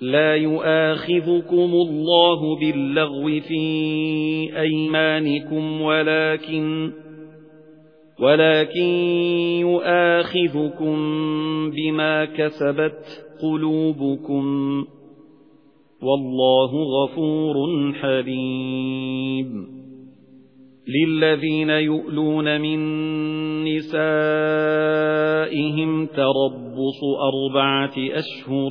لا يؤاخذكم الله باللغو في أيمانكم ولكن ولكن يؤاخذكم بما كسبت قلوبكم والله غفور حليم. للذين يؤلون من نسائهم تربص أربعة أشهر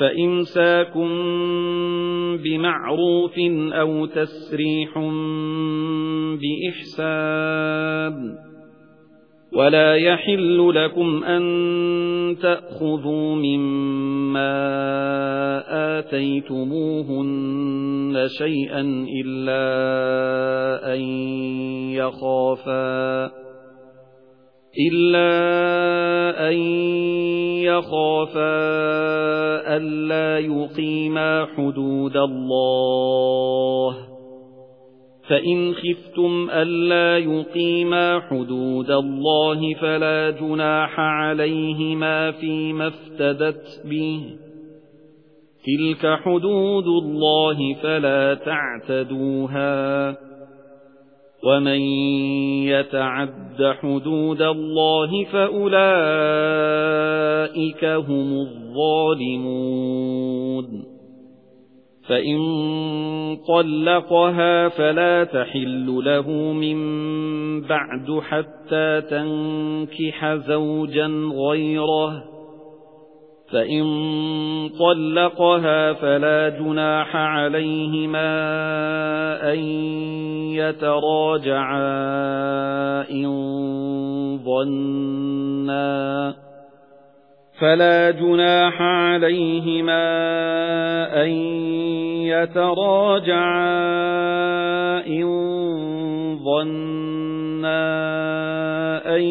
فَإِمْسَاكٌ بِمَعْرُوفٍ أَوْ تَسْرِيحٌ بِإِحْسَانٍ وَلَا يَحِلُّ لَكُمْ أَن تَأْخُذُوا مِمَّا آتَيْتُمُوهُنَّ شَيْئًا إِلَّا أَن يَخَافَا إِلَّا أَن يَخَافَا أَلَّا يُقِيمَا حُدُودَ اللَّهِ. فَإِنْ خِفْتُمْ أَلَّا يُقِيمَا حُدُودَ اللَّهِ فَلَا جُنَاحَ عَلَيْهِمَا فِيمَا افتدت بِهِ. تِلْكَ حُدُودُ اللَّهِ فَلَا تَعْتَدُوهَا. وَمَن يَتَعَدَّ حُدُودَ اللَّهِ فَأُولَئِكَ هُمُ الظَّالِمُونَ. فَإِن طَلَّقَهَا فَلَا تَحِلُّ لَهُ مِن بَعْدُ حَتَّى تَنكِحَ زَوْجًا غَيْرَهُ. فَإِن طَلَّقَهَا فَلَا جُنَاحَ عَلَيْهِمَا أَن يَتَرَاجَعَا إِن ظَنَّا فَلَا جُنَاحَ عَلَيْهِمَا أَن يَتَرَاجَعَا إِن ظَنَّا أَن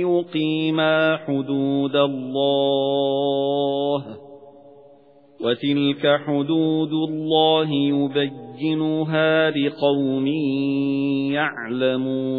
يُقِيمَا حُدُودَ اللَّهِ وَتِلْكَ حُدُودُ اللَّهِ يُبَيِّنُهَا لِقَوْمٍ يَعْلَمُونَ.